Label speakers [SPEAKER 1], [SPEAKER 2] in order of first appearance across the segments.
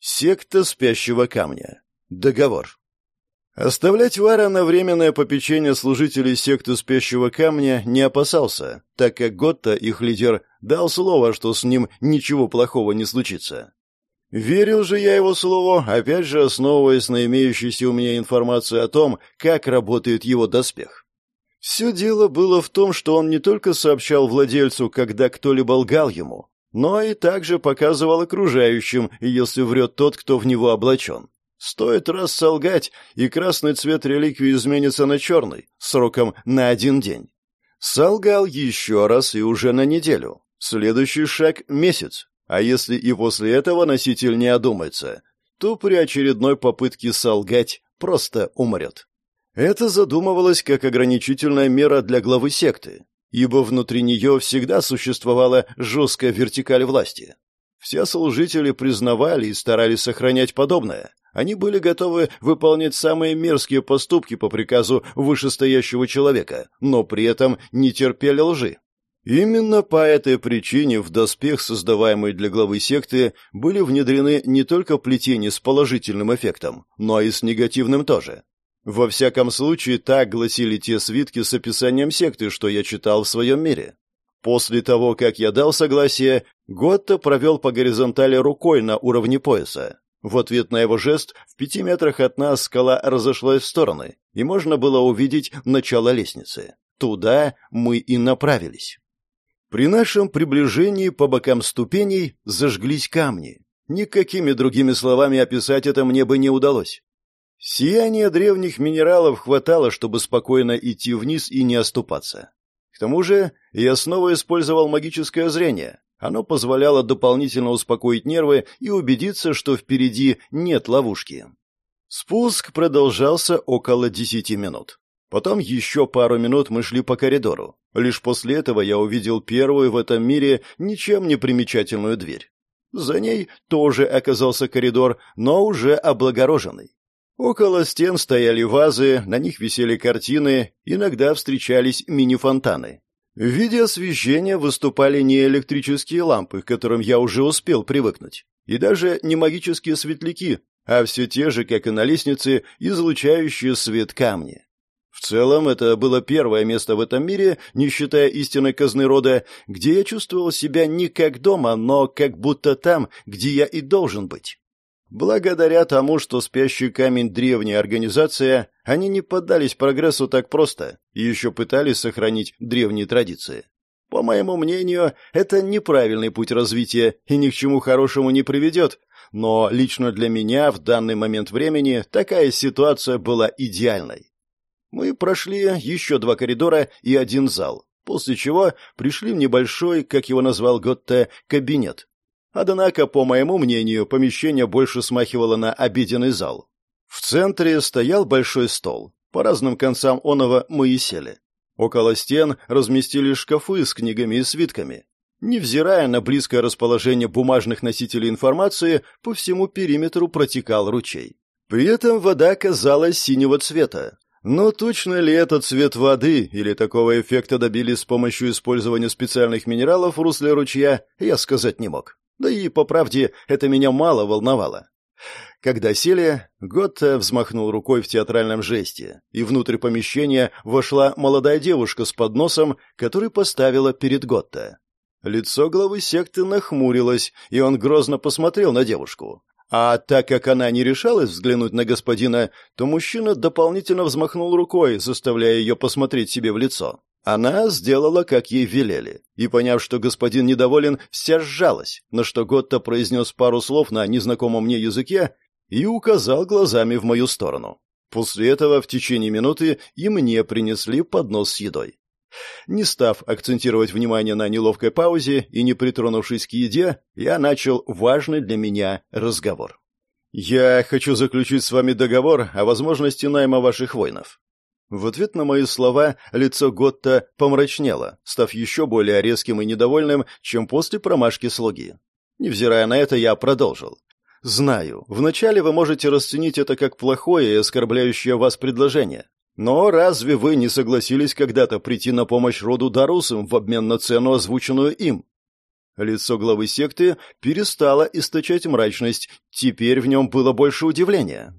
[SPEAKER 1] Секта спящего камня. Договор. Оставлять Вара на временное попечение служителей секты спящего камня не опасался, так как Готта, их лидер, дал слово, что с ним ничего плохого не случится. Верил же я его слову, опять же основываясь на имеющейся у меня информации о том, как работает его доспех. Все дело было в том, что он не только сообщал владельцу, когда кто-либо лгал ему, но и также показывал окружающим, если врет тот, кто в него облачен. Стоит раз солгать, и красный цвет реликвии изменится на черный, сроком на один день. Солгал еще раз и уже на неделю. Следующий шаг — месяц. А если и после этого носитель не одумается, то при очередной попытке солгать просто умрет. Это задумывалось как ограничительная мера для главы секты, ибо внутри нее всегда существовала жесткая вертикаль власти. Все служители признавали и старались сохранять подобное. Они были готовы выполнять самые мерзкие поступки по приказу вышестоящего человека, но при этом не терпели лжи. Именно по этой причине в доспех, создаваемый для главы секты, были внедрены не только плетения с положительным эффектом, но и с негативным тоже. Во всяком случае, так гласили те свитки с описанием секты, что я читал в своем мире. После того, как я дал согласие, Готто провел по горизонтали рукой на уровне пояса. В ответ на его жест в пяти метрах от нас скала разошлась в стороны, и можно было увидеть начало лестницы. Туда мы и направились. При нашем приближении по бокам ступеней зажглись камни. Никакими другими словами описать это мне бы не удалось. Сияние древних минералов хватало, чтобы спокойно идти вниз и не оступаться. К тому же я снова использовал магическое зрение. Оно позволяло дополнительно успокоить нервы и убедиться, что впереди нет ловушки. Спуск продолжался около десяти минут. Потом еще пару минут мы шли по коридору. Лишь после этого я увидел первую в этом мире ничем не примечательную дверь. За ней тоже оказался коридор, но уже облагороженный. Около стен стояли вазы, на них висели картины, иногда встречались мини-фонтаны. В виде освещения выступали не электрические лампы, к которым я уже успел привыкнуть, и даже не магические светляки, а все те же, как и на лестнице, излучающие свет камни. В целом, это было первое место в этом мире, не считая истинной казны рода, где я чувствовал себя не как дома, но как будто там, где я и должен быть. Благодаря тому, что спящий камень древняя организация, они не поддались прогрессу так просто и еще пытались сохранить древние традиции. По моему мнению, это неправильный путь развития и ни к чему хорошему не приведет, но лично для меня в данный момент времени такая ситуация была идеальной. Мы прошли еще два коридора и один зал, после чего пришли в небольшой, как его назвал Готте, кабинет, Однако, по моему мнению, помещение больше смахивало на обеденный зал. В центре стоял большой стол. По разным концам оного мы и сели. Около стен разместили шкафы с книгами и свитками. Невзирая на близкое расположение бумажных носителей информации, по всему периметру протекал ручей. При этом вода казалась синего цвета. Но точно ли это цвет воды или такого эффекта добились с помощью использования специальных минералов в русле ручья, я сказать не мог. Да и, по правде, это меня мало волновало. Когда сели, Готта взмахнул рукой в театральном жесте, и внутрь помещения вошла молодая девушка с подносом, который поставила перед Готта. Лицо главы секты нахмурилось, и он грозно посмотрел на девушку. А так как она не решалась взглянуть на господина, то мужчина дополнительно взмахнул рукой, заставляя ее посмотреть себе в лицо. Она сделала, как ей велели, и, поняв, что господин недоволен, вся сжалась, на что Готта произнес пару слов на незнакомом мне языке и указал глазами в мою сторону. После этого в течение минуты и мне принесли поднос с едой. Не став акцентировать внимание на неловкой паузе и не притронувшись к еде, я начал важный для меня разговор. «Я хочу заключить с вами договор о возможности найма ваших воинов. В ответ на мои слова лицо Готта помрачнело, став еще более резким и недовольным, чем после промашки слуги. Невзирая на это, я продолжил. «Знаю, вначале вы можете расценить это как плохое и оскорбляющее вас предложение. Но разве вы не согласились когда-то прийти на помощь роду Дарусам в обмен на цену, озвученную им?» Лицо главы секты перестало источать мрачность, теперь в нем было больше удивления.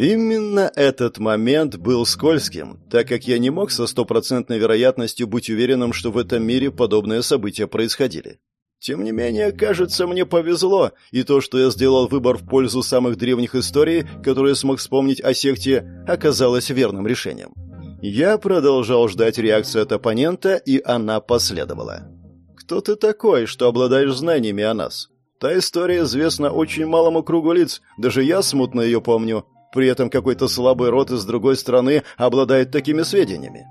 [SPEAKER 1] Именно этот момент был скользким, так как я не мог со стопроцентной вероятностью быть уверенным, что в этом мире подобные события происходили. Тем не менее, кажется, мне повезло, и то, что я сделал выбор в пользу самых древних историй, которые смог вспомнить о секте, оказалось верным решением. Я продолжал ждать реакции от оппонента, и она последовала. «Кто ты такой, что обладаешь знаниями о нас?» Та история известна очень малому кругу лиц, даже я смутно ее помню. При этом какой-то слабый род из другой страны обладает такими сведениями.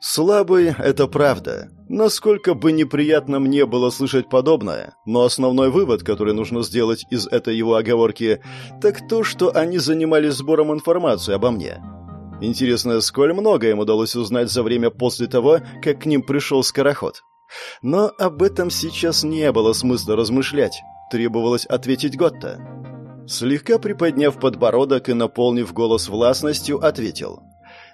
[SPEAKER 1] Слабый — это правда. Насколько бы неприятно мне было слышать подобное, но основной вывод, который нужно сделать из этой его оговорки, так то, что они занимались сбором информации обо мне. Интересно, сколь много им удалось узнать за время после того, как к ним пришел скороход. Но об этом сейчас не было смысла размышлять. Требовалось ответить Готта. Слегка приподняв подбородок и наполнив голос властностью, ответил.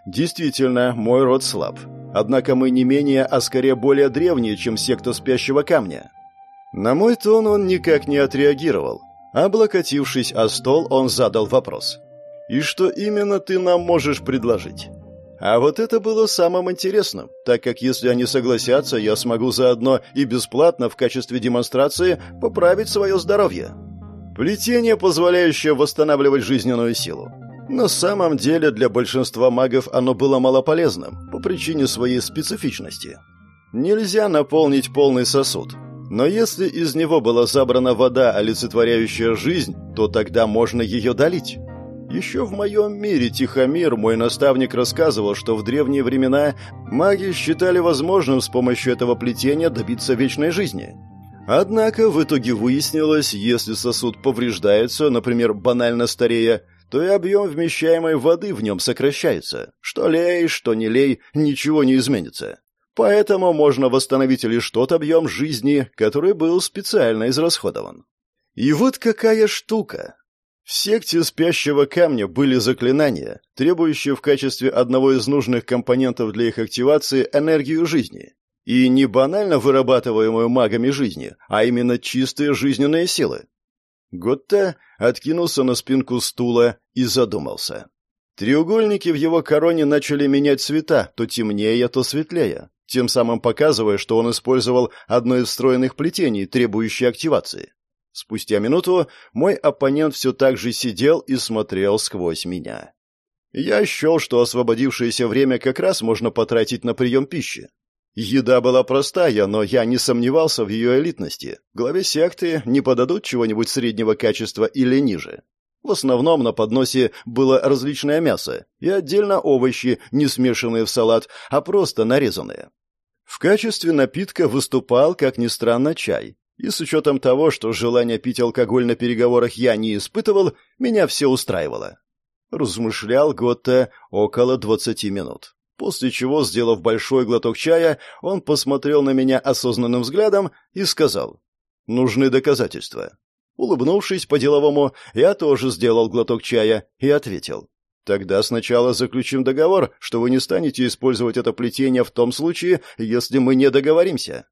[SPEAKER 1] «Действительно, мой род слаб. Однако мы не менее, а скорее более древние, чем секта спящего камня». На мой тон он никак не отреагировал. Облокотившись о стол, он задал вопрос. «И что именно ты нам можешь предложить?» А вот это было самым интересным, так как если они согласятся, я смогу заодно и бесплатно в качестве демонстрации поправить свое здоровье. Плетение, позволяющее восстанавливать жизненную силу. На самом деле для большинства магов оно было малополезным по причине своей специфичности. Нельзя наполнить полный сосуд, но если из него была забрана вода, олицетворяющая жизнь, то тогда можно ее долить. Еще в моем мире Тихомир, мой наставник, рассказывал, что в древние времена маги считали возможным с помощью этого плетения добиться вечной жизни. Однако в итоге выяснилось, если сосуд повреждается, например, банально старея, то и объем вмещаемой воды в нем сокращается. Что лей, что не лей, ничего не изменится. Поэтому можно восстановить лишь тот объем жизни, который был специально израсходован. И вот какая штука. В секте спящего камня были заклинания, требующие в качестве одного из нужных компонентов для их активации энергию жизни. И не банально вырабатываемую магами жизни, а именно чистые жизненные силы. Готта откинулся на спинку стула и задумался. Треугольники в его короне начали менять цвета, то темнее, то светлее, тем самым показывая, что он использовал одно из встроенных плетений, требующее активации. Спустя минуту мой оппонент все так же сидел и смотрел сквозь меня. Я счел, что освободившееся время как раз можно потратить на прием пищи. Еда была простая, но я не сомневался в ее элитности. Главе секты не подадут чего-нибудь среднего качества или ниже. В основном на подносе было различное мясо и отдельно овощи, не смешанные в салат, а просто нарезанные. В качестве напитка выступал, как ни странно, чай. И с учетом того, что желание пить алкоголь на переговорах я не испытывал, меня все устраивало. Размышлял Готта около двадцати минут. После чего, сделав большой глоток чая, он посмотрел на меня осознанным взглядом и сказал «Нужны доказательства». Улыбнувшись по-деловому, я тоже сделал глоток чая и ответил «Тогда сначала заключим договор, что вы не станете использовать это плетение в том случае, если мы не договоримся».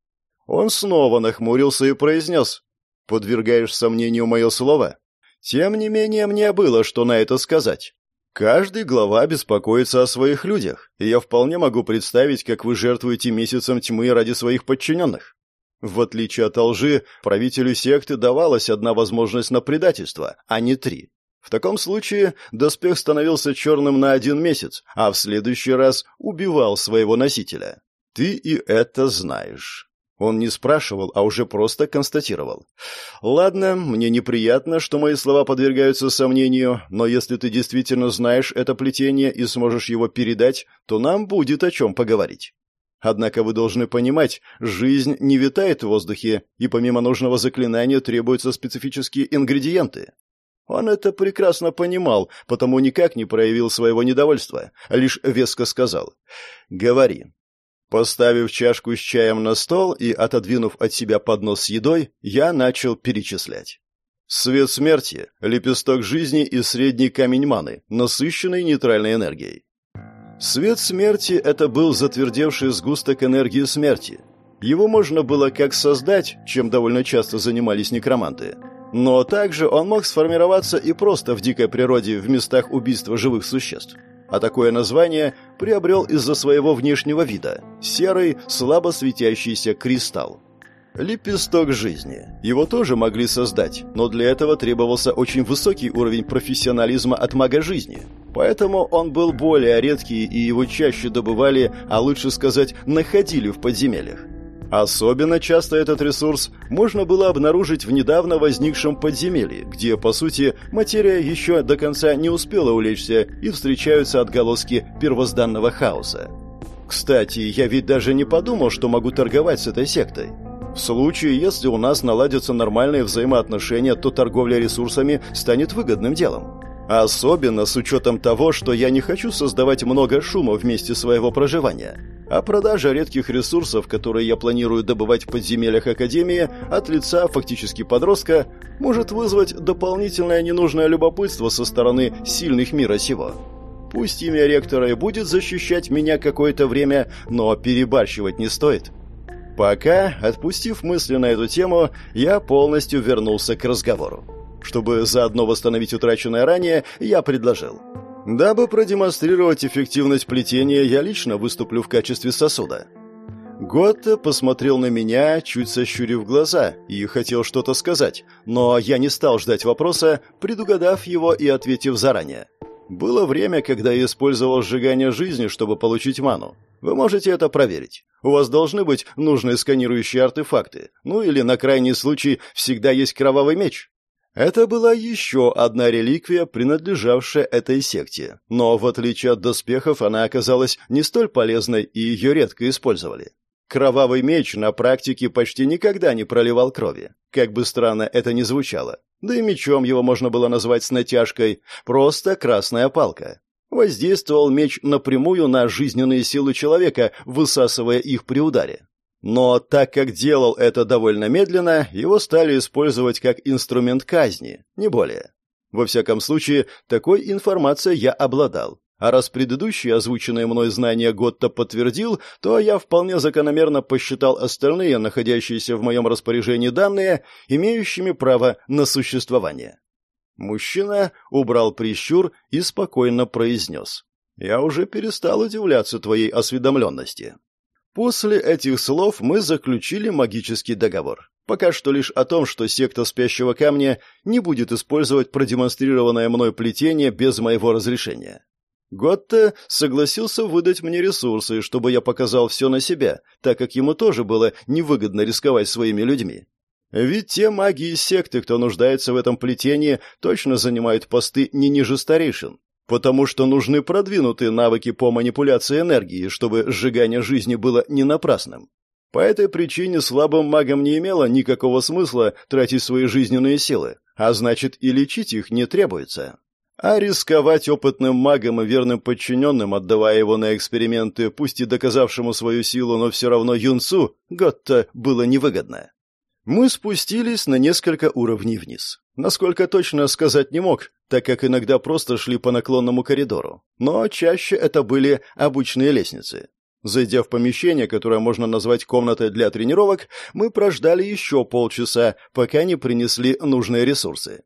[SPEAKER 1] Он снова нахмурился и произнес «Подвергаешь сомнению мое слово?» Тем не менее, мне было что на это сказать. Каждый глава беспокоится о своих людях, и я вполне могу представить, как вы жертвуете месяцем тьмы ради своих подчиненных. В отличие от лжи, правителю секты давалась одна возможность на предательство, а не три. В таком случае доспех становился черным на один месяц, а в следующий раз убивал своего носителя. Ты и это знаешь. Он не спрашивал, а уже просто констатировал. «Ладно, мне неприятно, что мои слова подвергаются сомнению, но если ты действительно знаешь это плетение и сможешь его передать, то нам будет о чем поговорить. Однако вы должны понимать, жизнь не витает в воздухе, и помимо нужного заклинания требуются специфические ингредиенты. Он это прекрасно понимал, потому никак не проявил своего недовольства, а лишь веско сказал «Говори, Поставив чашку с чаем на стол и отодвинув от себя поднос с едой, я начал перечислять. Свет смерти, лепесток жизни и средний камень маны, насыщенный нейтральной энергией. Свет смерти — это был затвердевший сгусток энергии смерти. Его можно было как создать, чем довольно часто занимались некроманты, но также он мог сформироваться и просто в дикой природе в местах убийства живых существ. А такое название приобрел из-за своего внешнего вида – серый, слабо светящийся кристалл. Лепесток жизни. Его тоже могли создать, но для этого требовался очень высокий уровень профессионализма от мага жизни. Поэтому он был более редкий, и его чаще добывали, а лучше сказать, находили в подземельях. Особенно часто этот ресурс можно было обнаружить в недавно возникшем подземелье, где, по сути, материя еще до конца не успела улечься и встречаются отголоски первозданного хаоса. Кстати, я ведь даже не подумал, что могу торговать с этой сектой. В случае, если у нас наладятся нормальные взаимоотношения, то торговля ресурсами станет выгодным делом. Особенно с учетом того, что я не хочу создавать много шума в месте своего проживания а продажа редких ресурсов, которые я планирую добывать в подземельях Академии от лица фактически подростка, может вызвать дополнительное ненужное любопытство со стороны сильных мира сего. Пусть имя ректора и будет защищать меня какое-то время, но перебарщивать не стоит. Пока, отпустив мысли на эту тему, я полностью вернулся к разговору. Чтобы заодно восстановить утраченное ранее, я предложил – Дабы продемонстрировать эффективность плетения, я лично выступлю в качестве сосуда. Готта посмотрел на меня, чуть сощурив глаза, и хотел что-то сказать, но я не стал ждать вопроса, предугадав его и ответив заранее. Было время, когда я использовал сжигание жизни, чтобы получить ману. Вы можете это проверить. У вас должны быть нужные сканирующие артефакты. Ну или, на крайний случай, всегда есть кровавый меч. Это была еще одна реликвия, принадлежавшая этой секте, но в отличие от доспехов она оказалась не столь полезной и ее редко использовали. Кровавый меч на практике почти никогда не проливал крови, как бы странно это ни звучало. Да и мечом его можно было назвать с натяжкой, просто красная палка. Воздействовал меч напрямую на жизненные силы человека, высасывая их при ударе. Но так как делал это довольно медленно, его стали использовать как инструмент казни, не более. Во всяком случае, такой информацией я обладал. А раз предыдущие озвученные мной знания Готта подтвердил, то я вполне закономерно посчитал остальные, находящиеся в моем распоряжении данные, имеющими право на существование. Мужчина убрал прищур и спокойно произнес. «Я уже перестал удивляться твоей осведомленности. После этих слов мы заключили магический договор. Пока что лишь о том, что секта спящего камня не будет использовать продемонстрированное мной плетение без моего разрешения. Готте согласился выдать мне ресурсы, чтобы я показал все на себя, так как ему тоже было невыгодно рисковать своими людьми. Ведь те маги из секты, кто нуждается в этом плетении, точно занимают посты не ниже старейшин, потому что нужны продвинутые навыки по манипуляции энергии, чтобы сжигание жизни было не напрасным. По этой причине слабым магам не имело никакого смысла тратить свои жизненные силы, а значит и лечить их не требуется. А рисковать опытным магом и верным подчиненным, отдавая его на эксперименты, пусть и доказавшему свою силу, но все равно юнцу, Готто было невыгодно. Мы спустились на несколько уровней вниз. Насколько точно сказать не мог, так как иногда просто шли по наклонному коридору. Но чаще это были обычные лестницы. Зайдя в помещение, которое можно назвать комнатой для тренировок, мы прождали еще полчаса, пока не принесли нужные ресурсы.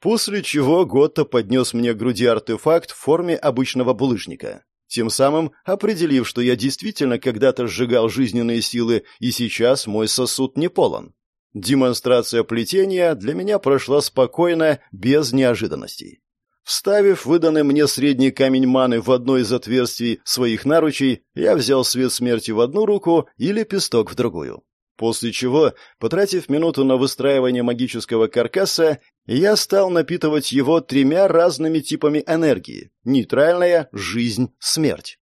[SPEAKER 1] После чего Готто поднес мне к груди артефакт в форме обычного булыжника. Тем самым определив, что я действительно когда-то сжигал жизненные силы, и сейчас мой сосуд не полон. Демонстрация плетения для меня прошла спокойно, без неожиданностей. Вставив выданный мне средний камень маны в одно из отверстий своих наручей, я взял свет смерти в одну руку и лепесток в другую. После чего, потратив минуту на выстраивание магического каркаса, я стал напитывать его тремя разными типами энергии – нейтральная, жизнь, смерть.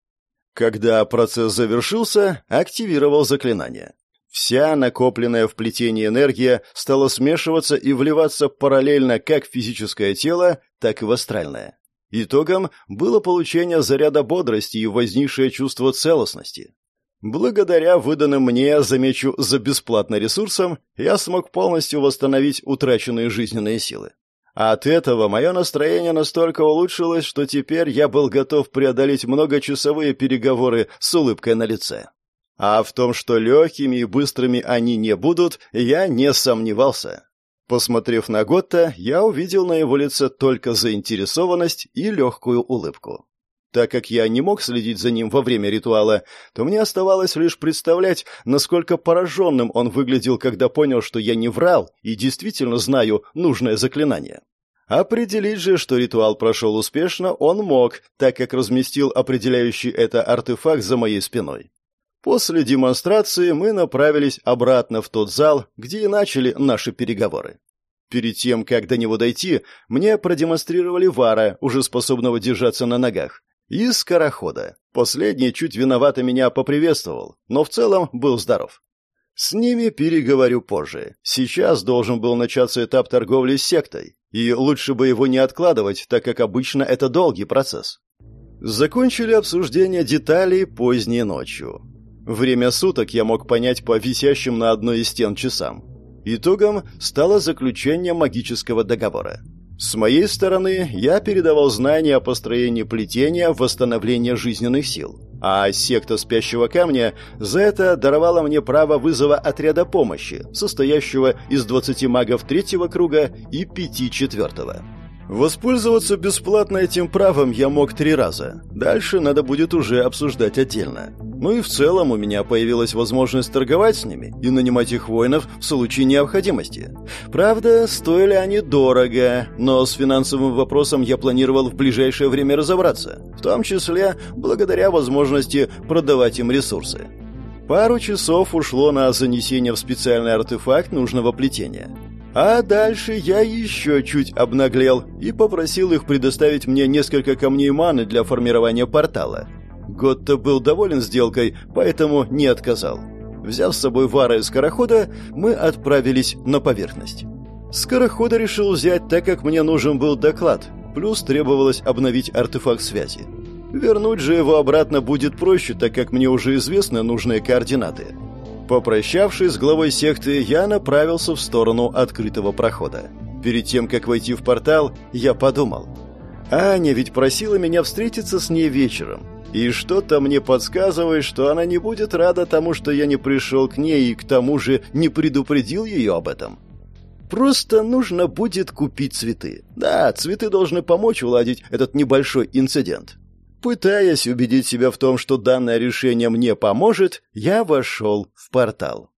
[SPEAKER 1] Когда процесс завершился, активировал заклинание. Вся накопленная в плетении энергия стала смешиваться и вливаться параллельно как в физическое тело, так и в астральное. Итогом было получение заряда бодрости и возникшее чувство целостности. Благодаря выданным мне, замечу, за бесплатно ресурсам, я смог полностью восстановить утраченные жизненные силы. А от этого мое настроение настолько улучшилось, что теперь я был готов преодолеть многочасовые переговоры с улыбкой на лице. А в том, что легкими и быстрыми они не будут, я не сомневался. Посмотрев на Готта, я увидел на его лице только заинтересованность и легкую улыбку. Так как я не мог следить за ним во время ритуала, то мне оставалось лишь представлять, насколько пораженным он выглядел, когда понял, что я не врал и действительно знаю нужное заклинание. Определить же, что ритуал прошел успешно, он мог, так как разместил определяющий это артефакт за моей спиной. После демонстрации мы направились обратно в тот зал, где и начали наши переговоры. Перед тем, как до него дойти, мне продемонстрировали Вара, уже способного держаться на ногах, и скорохода. Последний чуть виновато меня поприветствовал, но в целом был здоров. С ними переговорю позже. Сейчас должен был начаться этап торговли с сектой, и лучше бы его не откладывать, так как обычно это долгий процесс. Закончили обсуждение деталей поздней ночью. Время суток я мог понять по висящим на одной из стен часам. Итогом стало заключение магического договора. С моей стороны, я передавал знания о построении плетения в восстановление жизненных сил, а секта спящего камня за это даровала мне право вызова отряда помощи, состоящего из 20 магов третьего круга и пяти четвертого. Воспользоваться бесплатно этим правом я мог три раза. Дальше надо будет уже обсуждать отдельно. Ну и в целом у меня появилась возможность торговать с ними и нанимать их воинов в случае необходимости. Правда, стоили они дорого, но с финансовым вопросом я планировал в ближайшее время разобраться, в том числе благодаря возможности продавать им ресурсы. Пару часов ушло на занесение в специальный артефакт нужного плетения. А дальше я еще чуть обнаглел и попросил их предоставить мне несколько камней маны для формирования портала. Готто был доволен сделкой, поэтому не отказал. Взяв с собой Вара и Скорохода, мы отправились на поверхность. Скорохода решил взять, так как мне нужен был доклад, плюс требовалось обновить артефакт связи. Вернуть же его обратно будет проще, так как мне уже известны нужные координаты. Попрощавшись с главой секты, я направился в сторону открытого прохода. Перед тем, как войти в портал, я подумал. Аня ведь просила меня встретиться с ней вечером. И что-то мне подсказывает, что она не будет рада тому, что я не пришел к ней и к тому же не предупредил ее об этом. Просто нужно будет купить цветы. Да, цветы должны помочь уладить этот небольшой инцидент. Пытаясь убедить себя в том, что данное решение мне поможет, я вошел в портал.